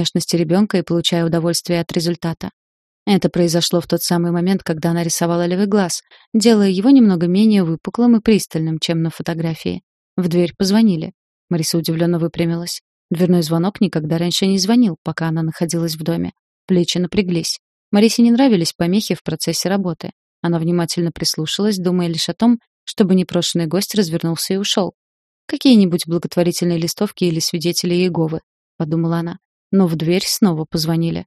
внешности ребенка и получая удовольствие от результата. Это произошло в тот самый момент, когда она рисовала левый глаз, делая его немного менее выпуклым и пристальным, чем на фотографии. В дверь позвонили. Мариса удивленно выпрямилась. Дверной звонок никогда раньше не звонил, пока она находилась в доме. Плечи напряглись. Марисе не нравились помехи в процессе работы. Она внимательно прислушалась, думая лишь о том, чтобы непрошенный гость развернулся и ушел. «Какие-нибудь благотворительные листовки или свидетели Иеговы», — подумала она. Но в дверь снова позвонили.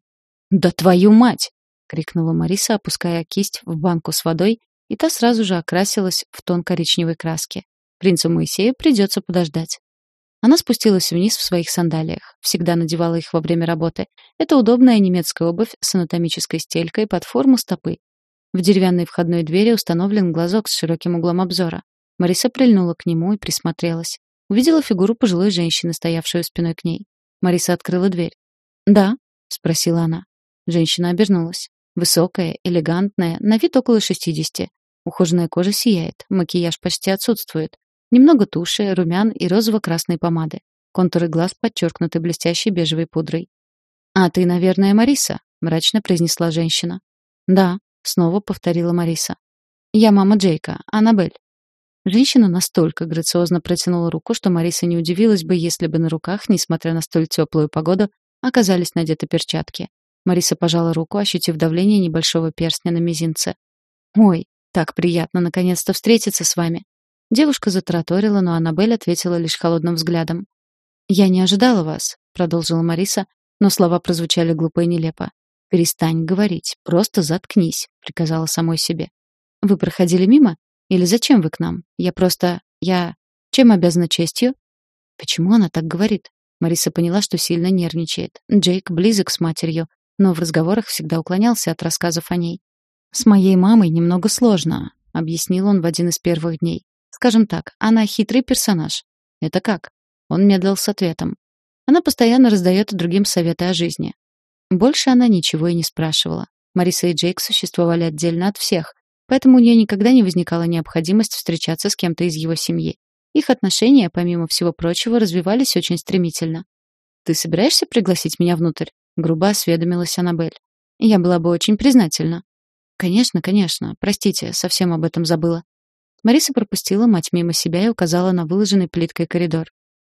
«Да твою мать!» — крикнула Мариса, опуская кисть в банку с водой, и та сразу же окрасилась в тон коричневой краски. Принцу Моисею придется подождать. Она спустилась вниз в своих сандалиях. Всегда надевала их во время работы. Это удобная немецкая обувь с анатомической стелькой под форму стопы. В деревянной входной двери установлен глазок с широким углом обзора. Мариса прильнула к нему и присмотрелась. Увидела фигуру пожилой женщины, стоявшую спиной к ней. Мариса открыла дверь. «Да?» — спросила она. Женщина обернулась. Высокая, элегантная, на вид около шестидесяти. Ухоженная кожа сияет, макияж почти отсутствует. Немного туши, румян и розово-красной помады. Контуры глаз подчеркнуты блестящей бежевой пудрой. «А ты, наверное, Мариса?» — мрачно произнесла женщина. «Да», — снова повторила Мариса. «Я мама Джейка, Аннабель». Женщина настолько грациозно протянула руку, что Мариса не удивилась бы, если бы на руках, несмотря на столь теплую погоду, оказались надеты перчатки. Мариса пожала руку, ощутив давление небольшого перстня на мизинце. «Ой, так приятно наконец-то встретиться с вами». Девушка затраторила, но Аннабель ответила лишь холодным взглядом. «Я не ожидала вас», — продолжила Мариса, но слова прозвучали глупо и нелепо. «Перестань говорить, просто заткнись», — приказала самой себе. «Вы проходили мимо? Или зачем вы к нам? Я просто... Я... Чем обязана честью?» Почему она так говорит? Мариса поняла, что сильно нервничает. Джейк близок с матерью, но в разговорах всегда уклонялся от рассказов о ней. «С моей мамой немного сложно», — объяснил он в один из первых дней. «Скажем так, она хитрый персонаж». «Это как?» Он медлил с ответом. Она постоянно раздает другим советы о жизни. Больше она ничего и не спрашивала. Мариса и Джейк существовали отдельно от всех, поэтому у нее никогда не возникала необходимость встречаться с кем-то из его семьи. Их отношения, помимо всего прочего, развивались очень стремительно. «Ты собираешься пригласить меня внутрь?» — грубо осведомилась Аннабель. «Я была бы очень признательна». «Конечно, конечно. Простите, совсем об этом забыла». Мариса пропустила мать мимо себя и указала на выложенный плиткой коридор.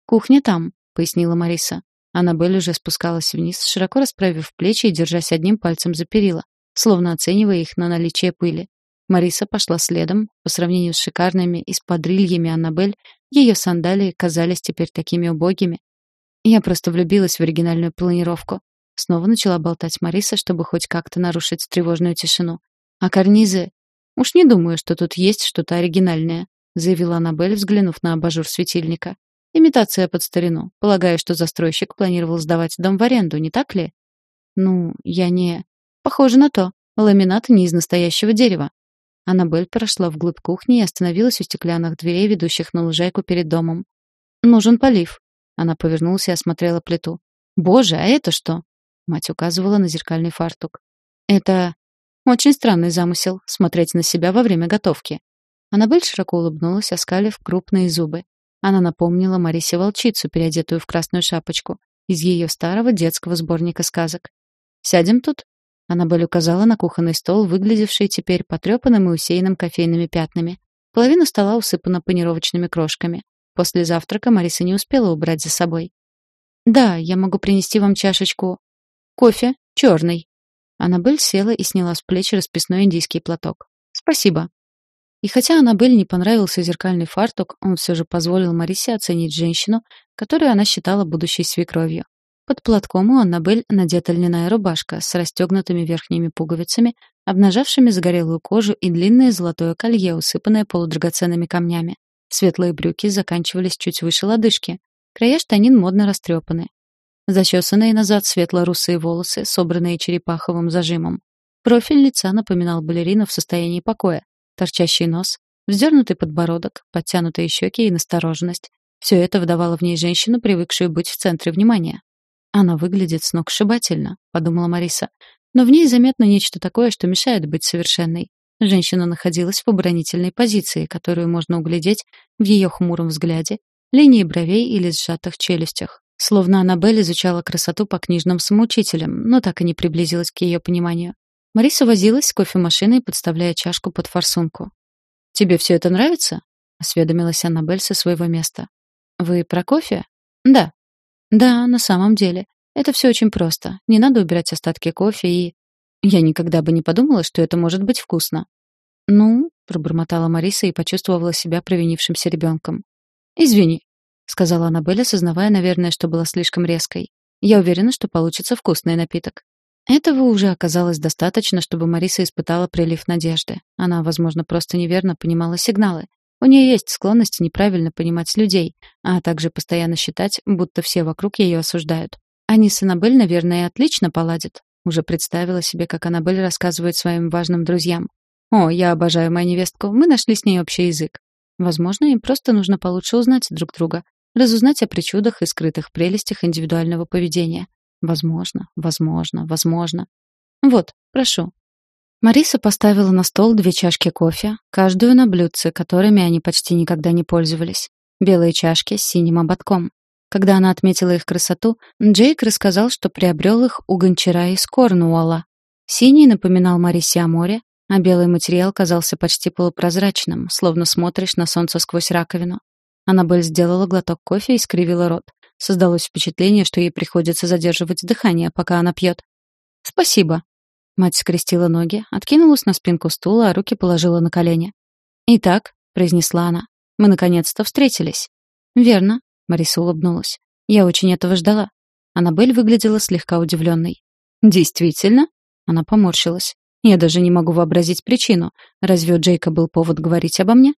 «Кухня там», — пояснила Мариса. Аннабель уже спускалась вниз, широко расправив плечи и держась одним пальцем за перила, словно оценивая их на наличие пыли. Мариса пошла следом. По сравнению с шикарными эспадрильями Аннабель, ее сандалии казались теперь такими убогими. Я просто влюбилась в оригинальную планировку. Снова начала болтать Мариса, чтобы хоть как-то нарушить тревожную тишину. А карнизы... Уж не думаю, что тут есть что-то оригинальное, заявила Аннабель, взглянув на абажур светильника. Имитация под старину. Полагаю, что застройщик планировал сдавать дом в аренду, не так ли? Ну, я не... Похоже на то. Ламинат не из настоящего дерева. Аннабель прошла вглубь кухни и остановилась у стеклянных дверей, ведущих на лужайку перед домом. «Нужен полив». Она повернулась и осмотрела плиту. «Боже, а это что?» Мать указывала на зеркальный фартук. «Это очень странный замысел — смотреть на себя во время готовки». Аннабель широко улыбнулась, оскалив крупные зубы. Она напомнила Марисе волчицу, переодетую в красную шапочку, из ее старого детского сборника сказок. «Сядем тут?» Аннабель указала на кухонный стол, выглядевший теперь потрепанным и усеянным кофейными пятнами. Половина стола усыпана панировочными крошками. После завтрака Мариса не успела убрать за собой. «Да, я могу принести вам чашечку. Кофе, черный». Аннабель села и сняла с плеч расписной индийский платок. «Спасибо». И хотя Аннабель не понравился зеркальный фартук, он все же позволил Марисе оценить женщину, которую она считала будущей свекровью. Под платком у Аннабель надета льняная рубашка с расстегнутыми верхними пуговицами, обнажавшими загорелую кожу и длинное золотое колье, усыпанное полудрагоценными камнями. Светлые брюки заканчивались чуть выше лодыжки. Края штанин модно растрепаны. Зачесанные назад светло-русые волосы, собранные черепаховым зажимом. Профиль лица напоминал балерину в состоянии покоя. Торчащий нос, вздернутый подбородок, подтянутые щеки и настороженность. Все это выдавало в ней женщину, привыкшую быть в центре внимания. Она выглядит сногсшибательно, подумала Мариса. Но в ней заметно нечто такое, что мешает быть совершенной. Женщина находилась в оборонительной позиции, которую можно углядеть в ее хмуром взгляде, линии бровей или сжатых челюстях. словно Аннабель изучала красоту по книжным самоучителям, но так и не приблизилась к ее пониманию. Мариса возилась с кофемашиной, подставляя чашку под форсунку. «Тебе все это нравится?» — осведомилась Аннабель со своего места. «Вы про кофе?» «Да». «Да, на самом деле. Это все очень просто. Не надо убирать остатки кофе и...» «Я никогда бы не подумала, что это может быть вкусно». «Ну», — пробормотала Мариса и почувствовала себя провинившимся ребенком. «Извини», — сказала Аннабель, осознавая, наверное, что была слишком резкой. «Я уверена, что получится вкусный напиток». Этого уже оказалось достаточно, чтобы Мариса испытала прилив надежды. Она, возможно, просто неверно понимала сигналы. У нее есть склонность неправильно понимать людей, а также постоянно считать, будто все вокруг ее осуждают. Они с Аннабель, наверное, отлично поладят. Уже представила себе, как Аннабель рассказывает своим важным друзьям. «О, я обожаю мою невестку, мы нашли с ней общий язык». Возможно, им просто нужно получше узнать друг друга, разузнать о причудах и скрытых прелестях индивидуального поведения. Возможно, возможно, возможно. Вот, прошу. Мариса поставила на стол две чашки кофе, каждую на блюдце, которыми они почти никогда не пользовались. Белые чашки с синим ободком. Когда она отметила их красоту, Джейк рассказал, что приобрел их у гончара из Корнуолла. Синий напоминал Марисе о море, а белый материал казался почти полупрозрачным, словно смотришь на солнце сквозь раковину. Аннабель сделала глоток кофе и скривила рот. Создалось впечатление, что ей приходится задерживать дыхание, пока она пьет. «Спасибо». Мать скрестила ноги, откинулась на спинку стула, а руки положила на колени. «Итак», — произнесла она, — «мы наконец-то встретились». «Верно», — Мариса улыбнулась. «Я очень этого ждала». Аннабель выглядела слегка удивленной. «Действительно?» Она поморщилась. «Я даже не могу вообразить причину. Разве у Джейка был повод говорить обо мне?»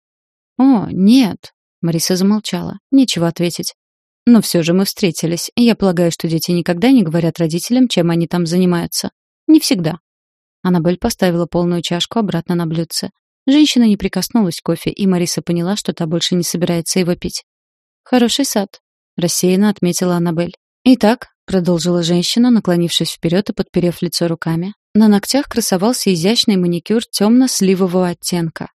«О, нет», — Мариса замолчала. Нечего ответить. Но все же мы встретились. Я полагаю, что дети никогда не говорят родителям, чем они там занимаются. Не всегда. Аннабель поставила полную чашку обратно на блюдце. Женщина не прикоснулась к кофе, и Мариса поняла, что та больше не собирается его пить. «Хороший сад», — рассеянно отметила Аннабель. «Итак», — продолжила женщина, наклонившись вперед и подперев лицо руками, на ногтях красовался изящный маникюр темно-сливового оттенка.